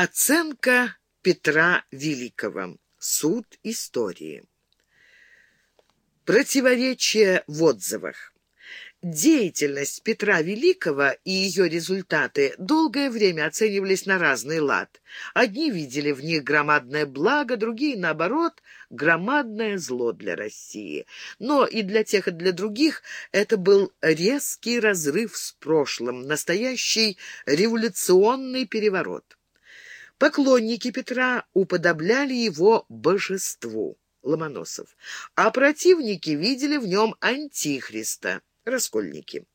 Оценка Петра Великого. Суд истории. Противоречие в отзывах. Деятельность Петра Великого и ее результаты долгое время оценивались на разный лад. Одни видели в них громадное благо, другие, наоборот, громадное зло для России. Но и для тех, и для других это был резкий разрыв с прошлым, настоящий революционный переворот. Поклонники Петра уподобляли его божеству. Ломоносов, а противники видели в нем антихриста раскольники.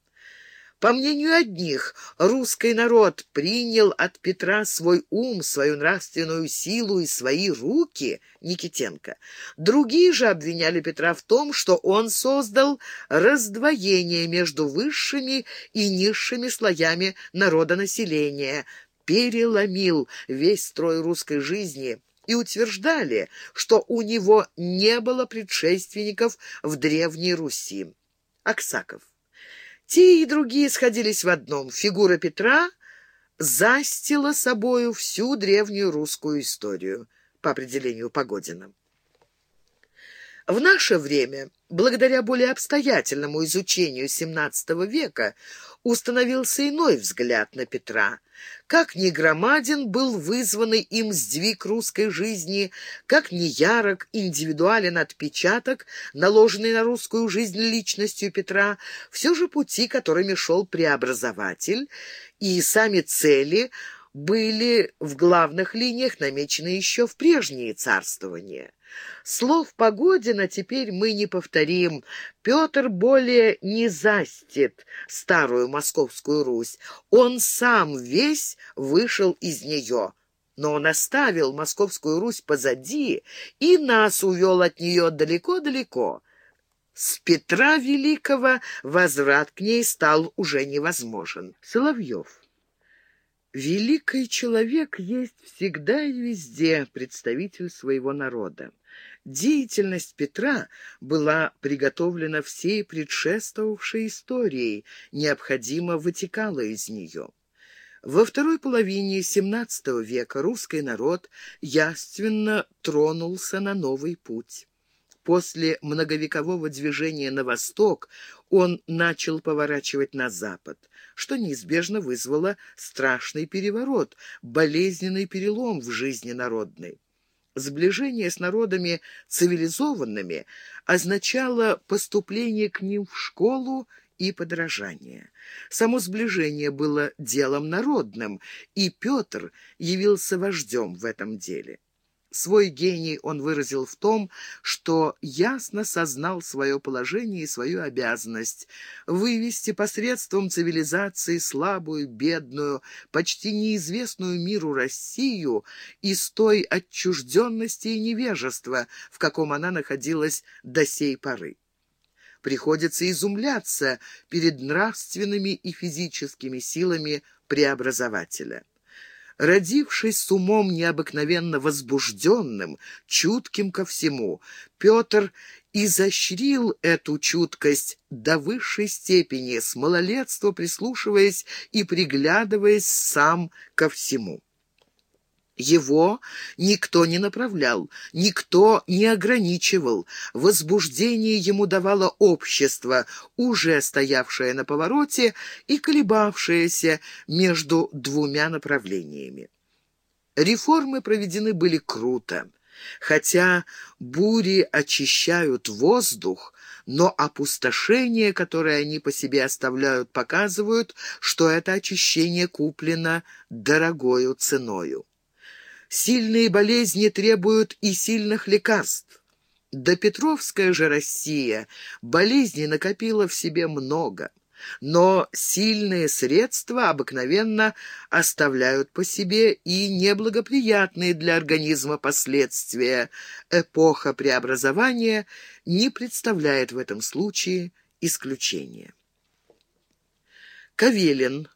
По мнению одних, русский народ принял от Петра свой ум, свою нравственную силу и свои руки, Никитенко. Другие же обвиняли Петра в том, что он создал раздвоение между высшими и низшими слоями народонаселения, переломил весь строй русской жизни и утверждали, что у него не было предшественников в Древней Руси. Аксаков. Те и другие сходились в одном. Фигура Петра застила собою всю древнюю русскую историю, по определению Погодина. В наше время, благодаря более обстоятельному изучению XVII века, установился иной взгляд на Петра. Как ни громаден был вызванный им сдвиг русской жизни, как ни ярок, индивидуален отпечаток, наложенный на русскую жизнь личностью Петра, все же пути, которыми шел преобразователь, и сами цели были в главных линиях намечены еще в прежние царствования. Слов Погодина теперь мы не повторим. Петр более не застит старую Московскую Русь. Он сам весь вышел из нее. Но он оставил Московскую Русь позади и нас увел от нее далеко-далеко. С Петра Великого возврат к ней стал уже невозможен. Соловьев. Великий человек есть всегда и везде представитель своего народа. Деятельность Петра была приготовлена всей предшествовавшей историей, необходимо вытекала из нее. Во второй половине XVII века русский народ яственно тронулся на новый путь. После многовекового движения на восток он начал поворачивать на запад, что неизбежно вызвало страшный переворот, болезненный перелом в жизни народной. Сближение с народами цивилизованными означало поступление к ним в школу и подражание. Само сближение было делом народным, и Петр явился вождем в этом деле. Свой гений он выразил в том, что ясно сознал свое положение и свою обязанность вывести посредством цивилизации слабую, бедную, почти неизвестную миру Россию из той отчужденности и невежества, в каком она находилась до сей поры. Приходится изумляться перед нравственными и физическими силами преобразователя родившись с умом необыкновенно возбужденным, чутким ко всему, Петр изощрил эту чуткость до высшей степени, с малолетства прислушиваясь и приглядываясь сам ко всему. Его никто не направлял, никто не ограничивал. Возбуждение ему давало общество, уже стоявшее на повороте и колебавшееся между двумя направлениями. Реформы проведены были круто. Хотя бури очищают воздух, но опустошение, которое они по себе оставляют, показывают, что это очищение куплено дорогою ценою. Сильные болезни требуют и сильных лекарств. До Петровская же Россия болезней накопила в себе много, но сильные средства обыкновенно оставляют по себе и неблагоприятные для организма последствия. Эпоха преобразования не представляет в этом случае исключения. Кавелин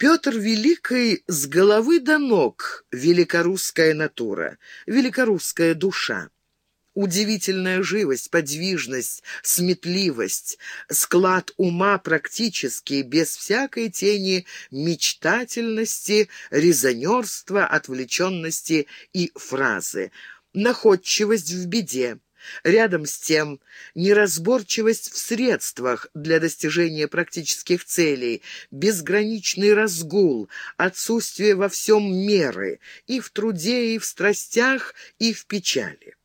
Петр Великий с головы до ног великорусская натура, великорусская душа. Удивительная живость, подвижность, сметливость, склад ума практически, без всякой тени мечтательности, резонерства, отвлеченности и фразы, находчивость в беде. Рядом с тем неразборчивость в средствах для достижения практических целей, безграничный разгул, отсутствие во всем меры и в труде, и в страстях, и в печали.